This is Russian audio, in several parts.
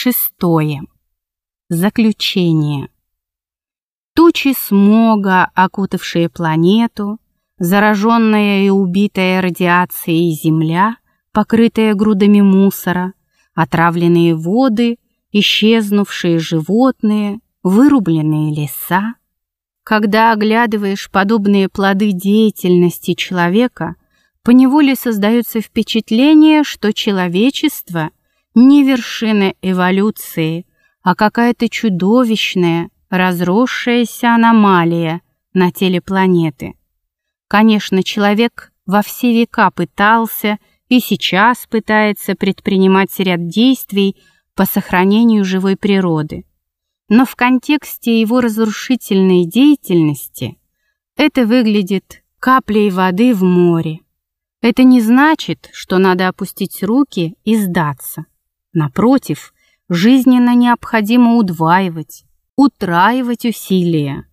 Шестое. Заключение. Тучи смога, окутавшие планету, зараженная и убитая радиацией Земля, покрытая грудами мусора, отравленные воды, исчезнувшие животные, вырубленные леса. Когда оглядываешь подобные плоды деятельности человека, поневоле создается впечатление, что человечество не вершина эволюции, а какая-то чудовищная, разросшаяся аномалия на теле планеты. Конечно, человек во все века пытался и сейчас пытается предпринимать ряд действий по сохранению живой природы. Но в контексте его разрушительной деятельности это выглядит каплей воды в море. Это не значит, что надо опустить руки и сдаться. Напротив, жизненно необходимо удваивать, утраивать усилия.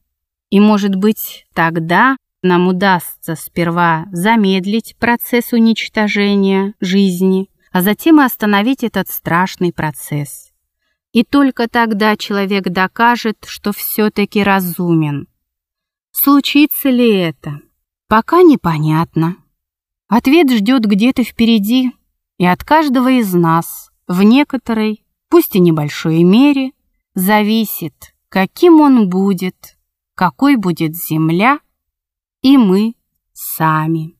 И, может быть, тогда нам удастся сперва замедлить процесс уничтожения жизни, а затем остановить этот страшный процесс. И только тогда человек докажет, что все-таки разумен. Случится ли это? Пока непонятно. Ответ ждет где-то впереди, и от каждого из нас в некоторой, пусть и небольшой мере, зависит, каким он будет, какой будет земля и мы сами.